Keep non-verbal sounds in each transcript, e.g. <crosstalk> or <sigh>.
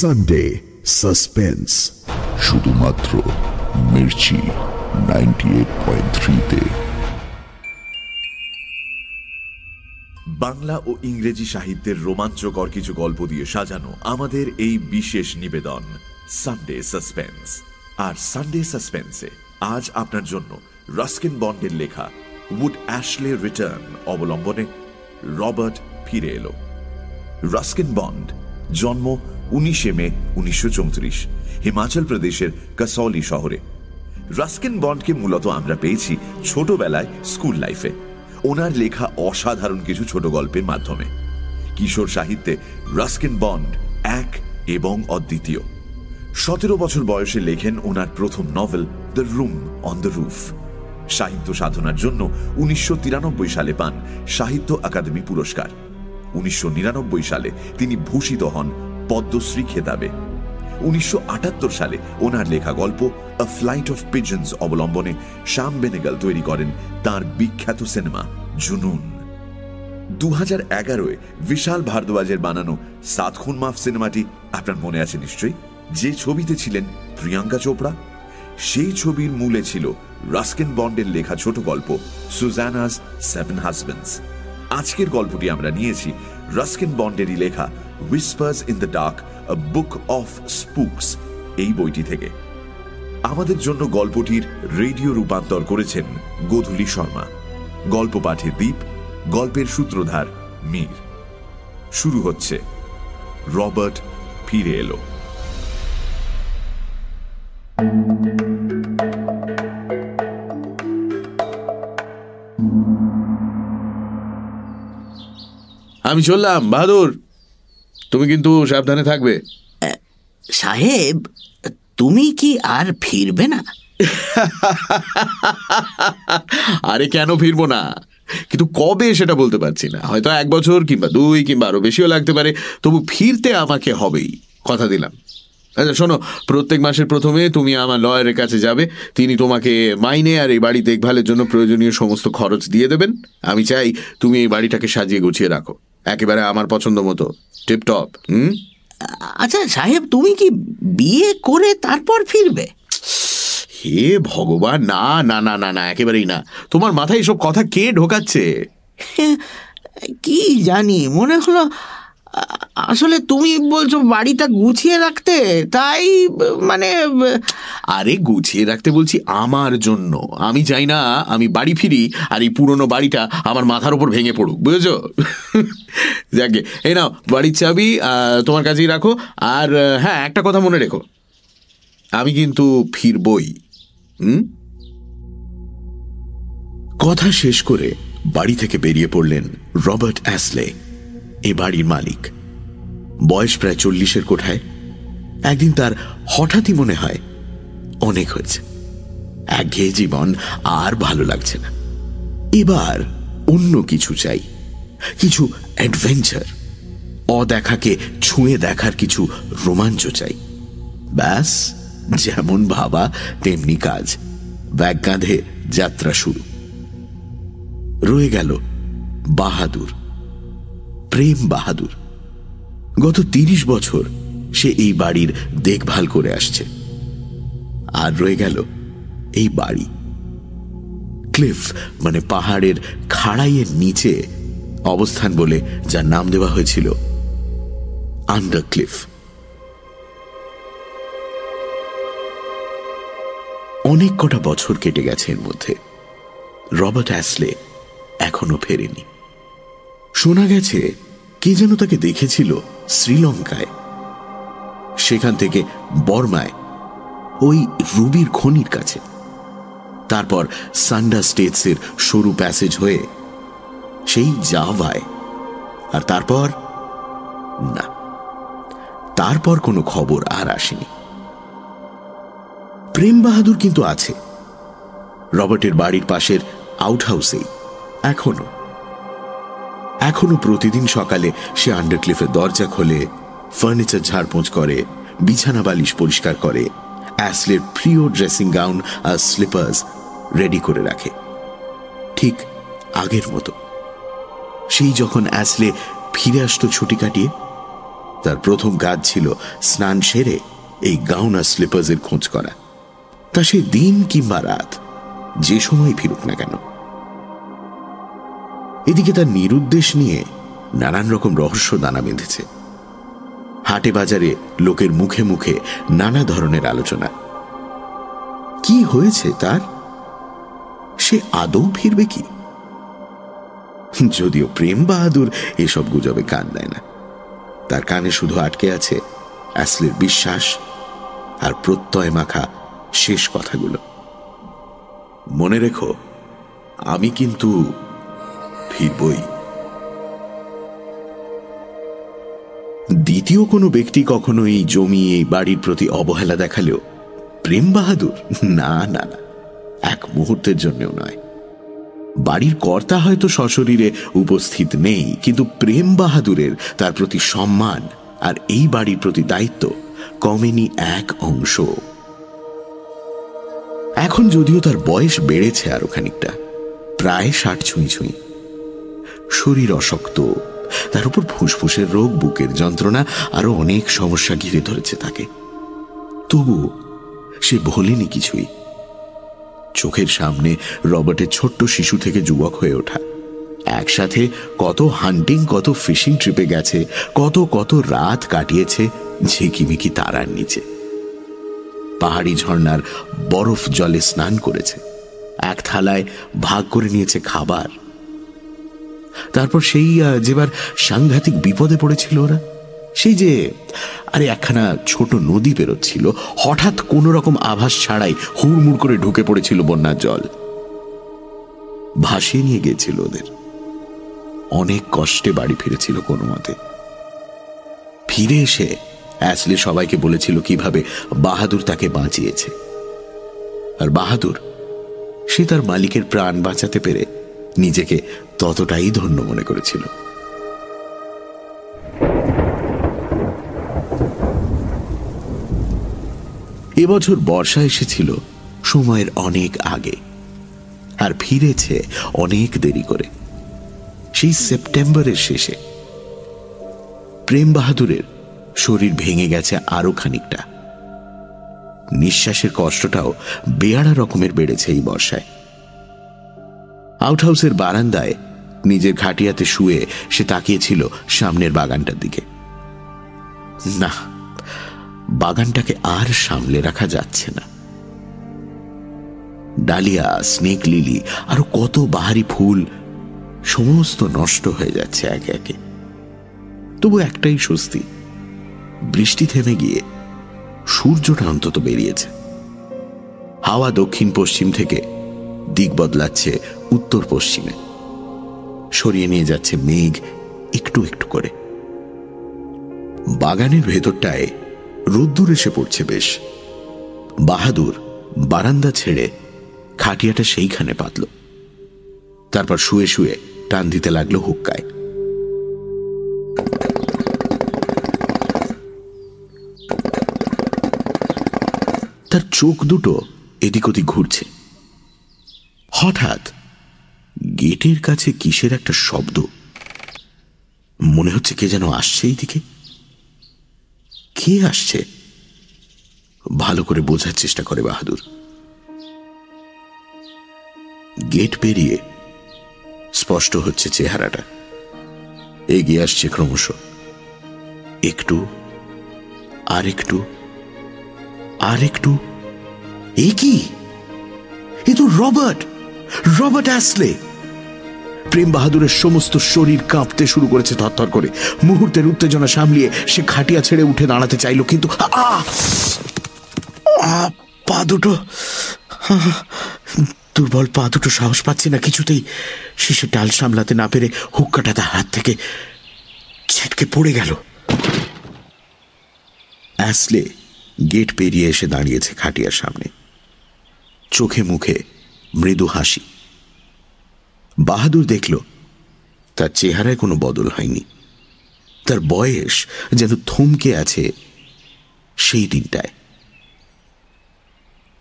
Sunday suspense শুধুমাত্র Mirchi ninety eight point থ্রিতে। বাংলা ও ইংরেজি সাহিত্যের রোমাঞ্চকর কিছু গল্প দিয়ে সাজানো আমাদের এই বিশেষ নিবেদন সানডে সাসপেন্স আর সানডে সাসপেন্সে আজ আপনার জন্য রাস্কিন বন্ডের লেখা উড অ্যাশলে রিটার্ন অবলম্বনে রবার্ট ফিরে এলো। রাস্কিন বন্ড জন্ম উনিশে মে, উনিশশো চৌত্রিশ, হিমাচল প্রদেশের কাসৌলি শহরে। রাস্কিন বন্ডকে মূলত আমরা পেয়েছি ছোটবেলায় স্কুল লাইফে। ওনার লেখা অসাধারণ কিছু ছোট গল্পের মাধ্যমে। কিশোর সাহিত্যে রাস্কিন বন্ড এক এবং অদ্বিতীয়। সতেরো বছর বয়সে লেখেন ওনার প্রথম novel the room on the roof. সাহিত্য সাধনার জন্য উনিশশো তিরানব্বই সালে পান সাহিত্য আকাদেমি পুরস্কার। উনিশশো নিরানব্বই সালে তিনি ভূষিত হন পদ্মশ্রী খেতাবে উনিশশো আটাত্তর সালে ওনার লেখা গল্প আ ফ্লাইট অফ পিজন্স অবলম্বনে শ্যাম বেনেগাল তৈরি করেন তার বিখ্যাত সিনেমা জুনুন। দু হাজার এগারোয় বিশাল ভারদ্বাজের বানানো সাত খুন মাফ সিনেমাটি, আপনার মনে আছে নিশ্চয়ই? যে ছবিতে ছিলেন প্রিয়াঙ্কা চোপড়া, সেই ছবির মূলে ছিল রাস্কিন বন্ডের লেখা ছোট গল্প সুজানাস সেভেন হাজবেন্ডস আজকের গল্পটি আমরা নিয়েছি রাস্কিন বন্ডেরই লেখা whispers in the dark book of spooks এই বইটি থেকে। আমাদের জন্য গল্পটির রেডিও রূপান্তর করেছেন গোধূলি শর্মা। গল্প পাঠে দ্বীপ গল্পের সূত্রধার মীর। শুরু হচ্ছে। রবার্ট ফিরে এলো। আমি চললাম বাহাদুর তুমি কিন্তু সাবধানে থাকবে। সাহেব তুমি কি আর ফিরবে না? <laughs> আরে কেন ফিরবো না? কিন্তু কবে সেটা বলতে পারছি না। হয়তো এক বছর কিংবা দুই কিংবা আরও বেশিও লাগতে পারে তবু ফিরতে আমাকে হবেই কথা দিলাম। আচ্ছা শোনো প্রত্যেক মাসের প্রথমে তুমি আমার লয়ারের কাছে যাবে তিনি তোমাকে মাইনে আর এই বাড়ি দেখভালের জন্য প্রয়োজনীয় সমস্ত খরচ দিয়ে দেবেন। আমি চাই তুমি এই বাড়িটাকে সাজিয়ে গুছিয়ে রাখো। একেবারে আমার পছন্দ মতো। টিপটপ হুম? আচ্ছা সাহেব তুমি কি বিয়ে করে তারপর ফিরবে? হে ভগবান না না না না না একেবারেই না। তোমার মাথায় সব কথা কে ঢোকাচ্ছে? <laughs> কি জানি মনে হলো আসলে তুমি বলছো বাড়িটা গুছিয়ে রাখতে? তাই মানে আরে গুছিয়ে রাখতে বলছি আমার জন্য। আমি চাই না আমি বাড়ি ফিরি আর এই পুরনো বাড়িটা আমার মাথার উপর ভেঙে পড়ুক, বুঝেছ? যাকে, এই নাও, বাড়ির চাবি তোমার কাছেই রাখো। আর হ্যাঁ একটা কথা মনে রেখো। আমি কিন্তু ফিরবই, হুম? কথা শেষ করে বাড়ি থেকে বেরিয়ে পড়লেন রবার্ট অ্যাসলে। এ বাড়ির মালিক। বয়স প্রায় চল্লিশের কোঠায়। একদিন তার হঠাৎই মনে হয়, অনেক হয়েছে। একঘেয়ে জীবন আর ভালো লাগছে না। এবার অন্য কিছু চাই, কিছু অ্যাডভেঞ্চার। অদেখাকে ছুঁয়ে দেখার কিছু রোমাঞ্চ চাই। ব্যাস, যেমন ভাবা, তেমনি কাজ। ব্যাগ যাত্রা শুরু। রয়ে গেল বাহাদুর। প্রেম বাহাদুর। গত তিরিশ বছর সে এই বাড়ির দেখভাল করে আসছে। আর রয়ে গেল এই বাড়ি। ক্লিফ মানে পাহাড়ের খাড়াইয়ের নিচে অবস্থান বলে যার নাম দেওয়া হয়েছিল আন্ডার ক্লিফ। অনেক কটা বছর কেটে গেছে এর মধ্যে। রবার্ট অ্যাসলে এখনও ফেরেনি। শোনা গেছে কে যেন তাকে দেখেছিল শ্রীলঙ্কায়। সেখান থেকে বর্মায়, ওই রুবির খনির কাছে। তারপর সান্ডা স্টেটসের সরু প্যাসেজ হয়ে সেই জাভায়। আর তারপর, না, তারপর কোনো খবর আর আসেনি। প্রেম বাহাদুর কিন্তু আছে। রবার্টের বাড়ির পাশের আউট হাউসেই এখনও। এখনও প্রতিদিন সকালে সে আন্ডারক্লিফের দরজা খোলে ফার্নিচার ঝাড়পোঁচ করে, বিছানা বালিশ পরিষ্কার করে অ্যাসলের প্রিয় ড্রেসিং গাউন আর স্লিপার্স রেডি করে রাখে। ঠিক আগের মতো। সেই যখন অ্যাসলে ফিরে আসতো ছুটি কাটিয়ে, তার প্রথম কাজ ছিল স্নান সেরে এই গাউন আর স্লিপার্সের খোঁজ করা। তা সে দিন কিংবা রাত, যে সময় ফিরুক না কেন। এদিকে তার নিরুদ্দেশ নিয়ে নানান রকম রহস্য দানা বেঁধেছে। হাটে বাজারে লোকের মুখে মুখে নানা ধরনের আলোচনা। কি হয়েছে তার? সে আদৌ ফিরবে কি? যদিও প্রেম বাহাদুর এসব গুজবে কান দেয় না। তার কানে শুধু আটকে আছে অ্যাসলের বিশ্বাস আর প্রত্যয় মাখা শেষ কথাগুলো। মনে রেখো, আমি কিন্তু ফিরবই। দ্বিতীয় কোনো ব্যক্তি কখনো এই জমি, এই বাড়ির প্রতি অবহেলা দেখালেও প্রেম বাহাদুর? না না না। এক মুহূর্তের জন্যও নয়। বাড়ির কর্তা হয়তো সশরীরে উপস্থিত নেই, কিন্তু প্রেম বাহাদুরের তার প্রতি সম্মান আর এই বাড়ির প্রতি দায়িত্ব কমেনি এক অংশ। এখন যদিও তার বয়স বেড়েছে আরও খানিকটা, প্রায় ষাট ছুঁই ছুঁই। শরীর অশক্ত। তার উপর ফুসফুসের রোগ, বুকের যন্ত্রণা, আরও অনেক সমস্যা ঘিরে ধরেছে তাকে। তবু সে ভোলেনি কিছুই। চোখের সামনে রবার্টের ছোট্ট শিশু থেকে যুবক হয়ে ওঠা। একসাথে কত হান্টিং, কত ফিশিং ট্রিপে গেছে, কত কত রাত কাটিয়েছে ঝিকিমিকি তারার নিচে। পাহাড়ি ঝর্ণার বরফ জলে স্নান করেছে। এক থালায় ভাগ করে নিয়েছে খাবার। তারপর সেই যেবার সাংঘাতিক বিপদে পড়েছিল ওরা, সেই যে, আরে একখানা ছোট নদী বেরোচ্ছিল হঠাৎ কোন রকম আভাস ছাড়াই হুড়মুড় করে ঢুকে পড়েছিল বন্যার জল। ভাসিয়ে নিয়ে গিয়েছিল ওদের। অনেক কষ্টে বাড়ি ফিরেছিল কোনো মতে। ফিরে এসে অ্যাসলে সবাইকে বলেছিল কীভাবে বাহাদুর তাকে বাঁচিয়েছে। আর বাহাদুর, সে তার মালিকের প্রাণ বাঁচাতে পেরে নিজেকে ততটাই ধন্য মনে করেছিল। এবছর বর্ষা এসেছিল সময়ের অনেক আগে, আর ফিরেছে অনেক দেরি করে। সেই সেপ্টেম্বরের শেষে প্রেম বাহাদুরের শরীর ভেঙে গেছে আরও খানিকটা। নিঃশ্বাসের কষ্টটাও বেয়ারা রকমের বেড়েছে এই বর্ষায়। আউটহাউসের বারান্দায় নিজের ঘাটিয়াতে শুয়ে সে তাকিয়েছিল সামনের বাগানটার দিকে। না, বাগানটাকে আর সামলে রাখা যাচ্ছে না। ডালিয়া, স্নেক লিলি, আরও কত বাহারি ফুল, সমস্ত নষ্ট হয়ে যাচ্ছে একে একে। তবু একটাই স্বস্তি, বৃষ্টি থেমে গিয়ে সূর্যটা অন্তত বেরিয়েছে। হাওয়া দক্ষিণ পশ্চিম থেকে দিক বদলাচ্ছে উত্তর পশ্চিমে। সরিয়ে নিয়ে যাচ্ছে মেঘ একটু একটু করে। বাগানের ভেতরটায় রোদ্দুর এসে পড়ছে বেশ। বাহাদুর বারান্দা ছেড়ে খাটিয়াটা সেইখানে পাতল। তারপর শুয়ে শুয়ে টান দিতে লাগল হুক্কায়। তার চোখ দুটো এদিক ওদিক ঘুরছে। হঠাৎ গেটের কাছে কিসের একটা শব্দ? মনে হচ্ছে কে যেন আসছে এই দিকে কে আসছে? ভালো করে বোঝার চেষ্টা করে বাহাদুর। গেট পেরিয়ে স্পষ্ট হচ্ছে চেহারাটা। এগিয়ে আসছে ক্রমশ। একটু আর একটু আর একটু এ কি? এ তো রবার্ট রবার্ট অ্যাসলে। প্রেম বাহাদুরের সমস্ত শরীর কাঁপতে শুরু করেছে থরথর করে। মুহূর্তের উত্তেজনা সামলিয়ে সে খাটিয়া ছেড়ে উঠে দাঁড়াতে চাইল, কিন্তু পা দুটো। দুর্বল পা দুটো সাহস পাচ্ছে না কিছুতেই। শিশে ডাল সামলাতে না পেরে হুক্কাটা তার হাত থেকে ছিটকে পড়ে গেল। অ্যাসলে গেট পেরিয়ে এসে দাঁড়িয়েছে খাটিয়ার সামনে। চোখে মুখে মৃদু হাসি। বাহাদুর দেখল তার চেহারায় কোনো বদল হয়নি। তার বয়স যেন থমকে আছে সেই দিনটায়।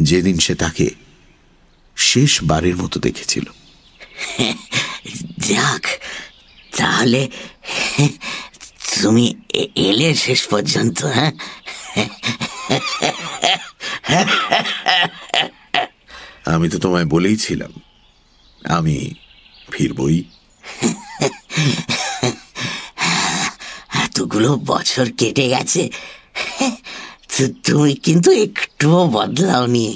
যেদিন সে তাকে শেষ বারের মতো দেখেছিল। যাক তাহলে তুমি এলে শেষ পর্যন্ত হ্যাঁ? আমি তো তোমায় বলেইছিলাম আমি ফিরবই। এতগুলো বছর কেটে গেছে। তুমি কিন্তু একটুও বদলাওনি।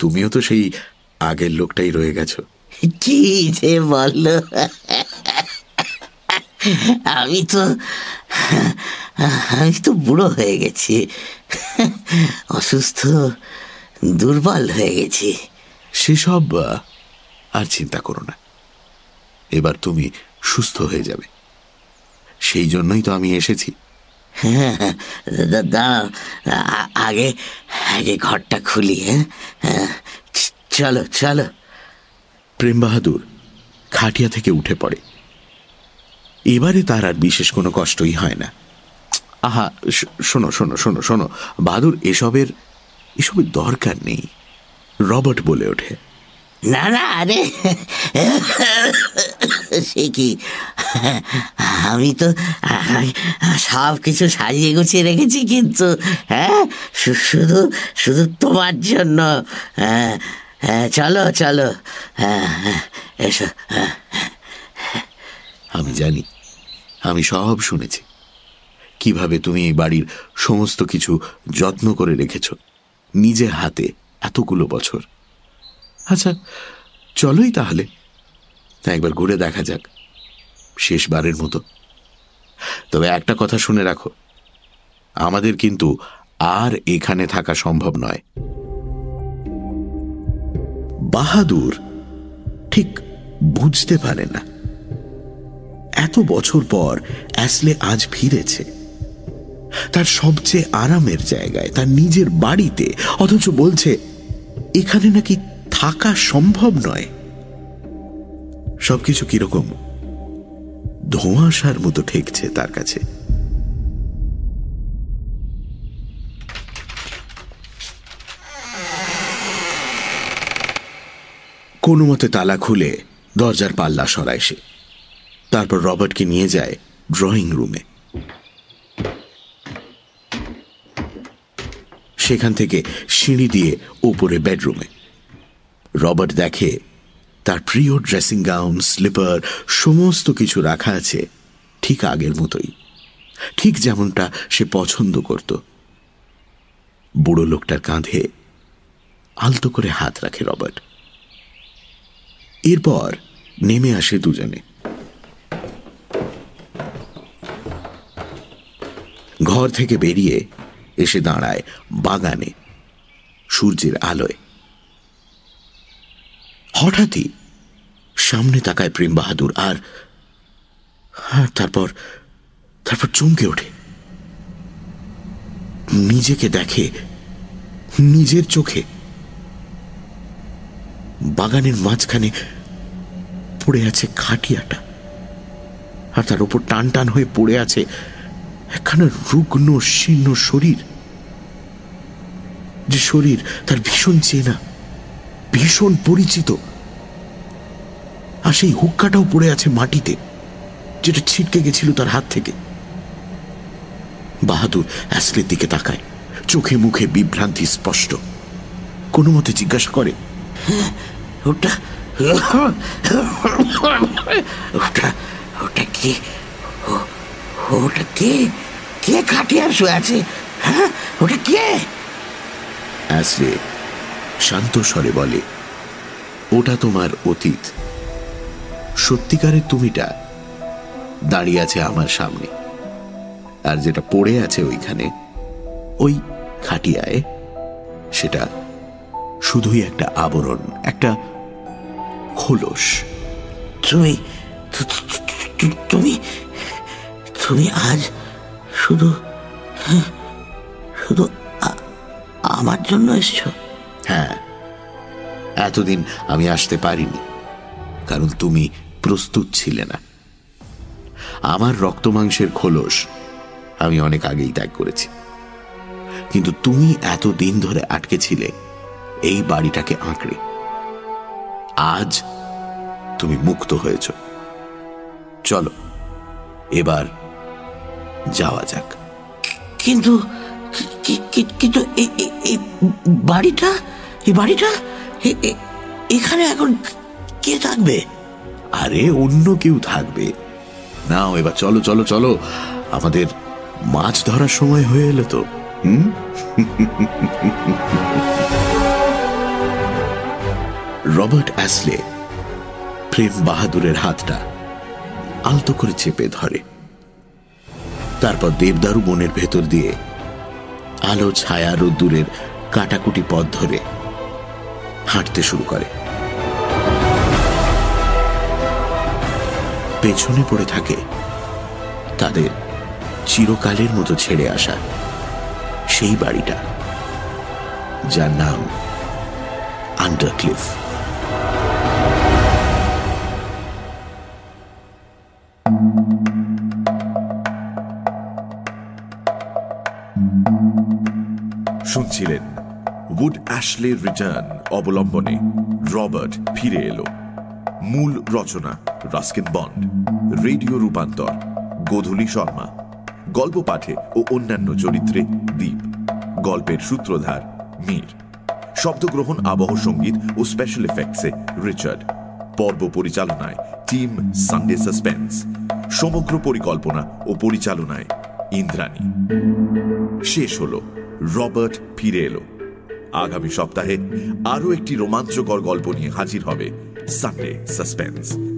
তুমিও তো সেই আগের লোকটাই রয়ে গেছো। কি যে বলল? আমি তো আমি তো বুড়ো হয়ে গেছি। অসুস্থ দুর্বল হয়ে গেছি। সেসব আর চিন্তা করো না। এবার তুমি সুস্থ হয়ে যাবে। সেই জন্যই তো আমি এসেছি। <laughs> দাঁড়াও। আ- আগে আগে ঘরটা খুলি হ্যাঁ? হ্যাঁ, চলো চলো। প্রেম বাহাদুর খাটিয়া থেকে উঠে পড়ে। এবারে তার আর বিশেষ কোনো কষ্টই হয় না। আহা শোনো শোনো শোনো শোনো। বাহাদুর এসবের এসবের দরকার নেই। রবার্ট বলে ওঠে। না না আরে সে কি? আমি তো সব কিছু সাজিয়ে গুছিয়ে রেখেছি কিন্তু হ্যাঁ? শুধু শুধু তোমার জন্য হ্যাঁ হ্যাঁ চলো চলো হ্যাঁ হ্যাঁ এসো হ্যাঁ। আমি জানি আমি সব শুনেছি। কীভাবে তুমি এই বাড়ির সমস্ত কিছু যত্ন করে রেখেছ? নিজের হাতে এতগুলো বছর। আচ্ছা চলোই তাহলে। একবার ঘুরে দেখা যাক। শেষবারের মতো। তবে একটা কথা শুনে রাখো, আমাদের কিন্তু আর এখানে থাকা সম্ভব নয়। বাহাদুর ঠিক বুঝতে পারে না। এত বছর পর অ্যাসলে আজ ফিরেছে। তার সবচেয়ে আরামের জায়গায়, তার নিজের বাড়িতে। অথচ বলছে, এখানে নাকি থাকা সম্ভব নয়। সবকিছু কীরকম? ধোঁয়াশার মতো ঠেকছে তার কাছে। কোনো মতে তালা খুলে দরজার পাল্লা সরায় সে। তারপর রবার্টকে নিয়ে যায় ড্রয়িং রুমে। সেখান থেকে সিঁড়ি দিয়ে উপরে বেডরুমে। রবার্ট দেখে তার প্রিয় ড্রেসিং গাউন, স্লিপার, সমস্ত কিছু রাখা আছে ঠিক আগের মতোই। ঠিক যেমনটা সে পছন্দ করত। বুড়ো লোকটার কাঁধে আলতো করে হাত রাখে রবার্ট। এরপর নেমে আসে দুজনে। ঘর থেকে বেরিয়ে এসে দাঁড়ায় বাগানে, সূর্যের আলোয়। হঠাৎই সামনে তাকায় প্রেম বাহাদুর আর তারপর তারপর চমকে ওঠে। নিজেকে দেখে, নিজের চোখে বাগানের মাঝখানে পড়ে আছে খাটিয়াটা আর তার উপর টান টান হয়ে পড়ে আছে একখানা রুগ্ন, শীর্ণ শরীর। যে শরীর তার ভীষণ চেনা, ভীষণ পরিচিত। আর সেই হুক্কাটাও পড়ে আছে মাটিতে, যেটা ছিটকে গেছিল তার হাত থেকে। বাহাদুর অ্যাসলের দিকে তাকায়। চোখে মুখে বিভ্রান্তি স্পষ্ট। কোনো মতে জিজ্ঞাসা করে ওটা ওটা ওটা কে? ওটা কে? কে খাটিয়ার শুয়ে আছে? হ্যাঁ? ওটা কে? অ্যাসলে শান্ত স্বরে বলে ওটা তোমার অতীত। সত্যিকারের তুমিটা দাঁড়িয়ে আছে আমার সামনে। আর যেটা পড়ে আছে ওইখানে ওই খাটিয়ায় সেটা শুধুই একটা আবরণ একটা খোলস। তুমি তুমি তুমি আজ শুধু শুধু আমার জন্য এসছো? হ্যাঁ। এতদিন আমি আসতে পারিনি, কারণ তুমি প্রস্তুত ছিলে না। আমার রক্তমাংসের খোলস আমি অনেক আগেই ত্যাগ করেছি। কিন্তু তুমি এত দিন ধরে আটকে ছিলে এই বাড়িটাকে আঁকড়ে। আজ তুমি মুক্ত হয়েছ। চলো, এবার যাওয়া যাক। কিন্তু কিন্তু বাড়িটা? এই বাড়িটা? এখানে এখন কে থাকবে? আরে, অন্য কেউ থাকবে। নাও, এবার চলো চলো চলো। আমাদের মাছ ধরার সময় হয়ে এলো তো। হুম? রবার্ট অ্যাসলে প্রেম বাহাদুরের হাতটা আলতো করে চেপে ধরে। তারপর দেবদারু বনের ভেতর দিয়ে আলো, ছায়া, রোদ্দুরের কাটাকুটি পথ ধরে হাঁটতে শুরু করে। পেছনে পড়ে থাকে তাদের চিরকালের মতো ছেড়ে আসা সেই বাড়িটা, যার নাম আন্ডারক্লিফ শুনছিলেন উড অ্যাশলে রিটার্ন অবলম্বনে রবার্ট ফিরে এলো। মূল রচনা রাস্কিন বন্ড, রেডিও রূপান্তর, গোধূলি শর্মা, গল্প পাঠে ও অন্যান্য চরিত্রে দ্বীপ গল্পের সূত্রধার মীর, শব্দগ্রহণ, আবহ সংগীত ও স্পেশাল এফেক্টসে রিচার্ড, পর্ব পরিচালনায় টিম সানডে সাসপেন্স, সমগ্র পরিকল্পনা ও পরিচালনায় ইন্দ্রাণী। শেষ হলো রবার্ট ফিরে এলো। আগামী সপ্তাহে আরও একটি রোমাঞ্চকর গল্প নিয়ে হাজির হবে সানডে সাসপেন্স।